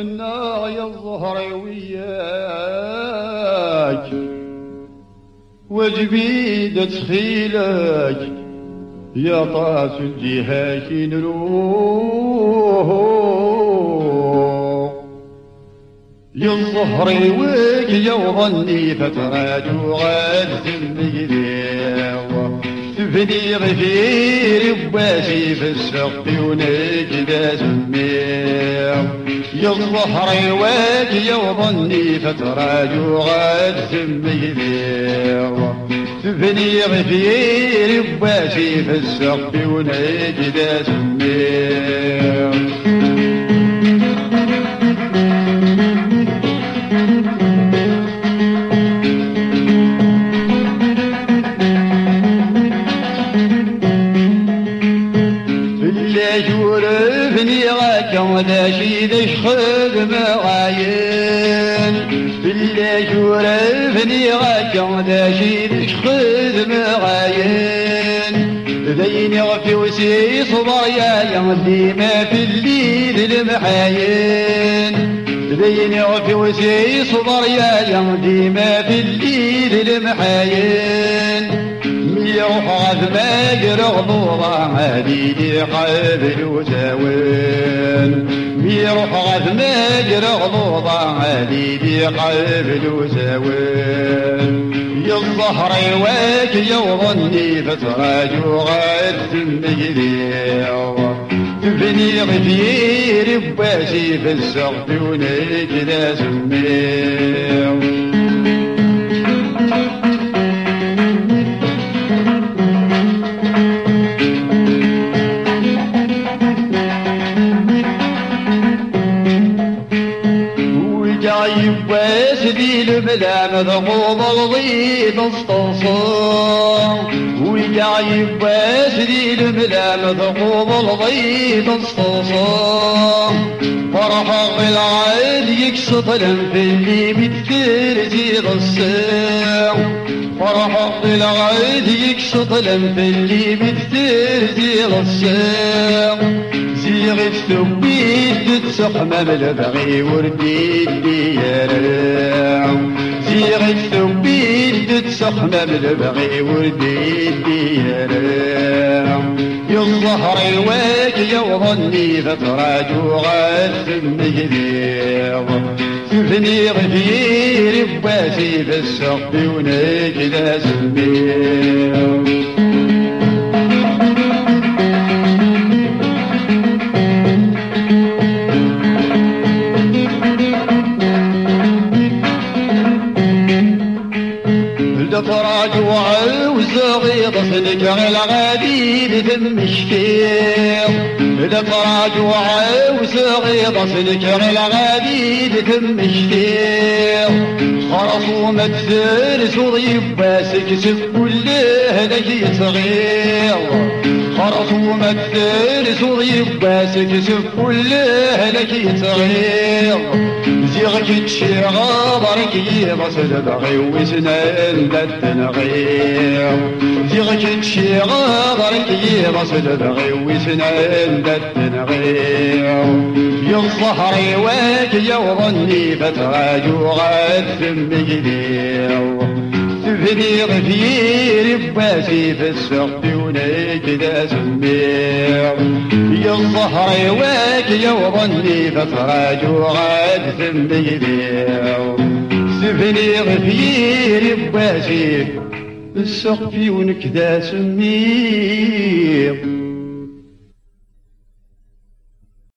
النار يا الظهر وياك؟ وجبيد تخيلك يا طاس الجهاك نروح. الظهر ويك يا وظني فترات وغاد تفني غفير بواسي في السقف ونجد سمير يا الظهر واجي وظني فترة وغاد ذير تبني غفير بواسي في السقف ونجد سمير ولا شي ذش خذ معاين بالله شورفني شي ذش خذ معاين ذيني غفي وسي صبر يا يمضي ما في الليل المحاين ذيني غفي وسي صبر يا يمضي ما في الليل المحاين غذ ما يرغض وضع هديدي قبل وزاوين يروح غذ ما يرغض وضع هديدي قبل وزاوين يا الظهر واك يوظني فتراج وغاد تمجريع تبني غفير بواسي في السقف ونجد سميع مذغوض الضيط استصام وجايب باسديل بلا مذغوض الضيط استصام فرح بالعيد يكسط الانف اللي بتثير زيد السام فرح بالعيد يكسط الانف اللي بتثير زيد السام زيغ الثبيت تسقم بالبغي ورديد ديار زيغ الثبيت تسخم بالبغي يا الظهر واك يا وظني فتراج وغاثم يذيض تفني غفير بواسي في السقف ونجد سمير ضفنك على غادي بثم الشكير إذا طراج وعاوس غيض سلك على غادي بثم الشكير خرص ومتثرس وضيب باسك سف كله لك صغير. خرص ومتثرس وضيب باسك سف كله لك صغير. زيغك تشيغا برك يبصد بغي وسنان دتنغير زيغك تشيغا برك يبصد بغي وسنان دتنغير يا الظهر واك يا وظني فتراجو غاد ثم جدير تفني غفير بواسي في السقف ونجد سمير يا الظهر واك يا وظني فتراج وغاد ثم يبيع سفني غفير بواسي السقف ونكدا سمير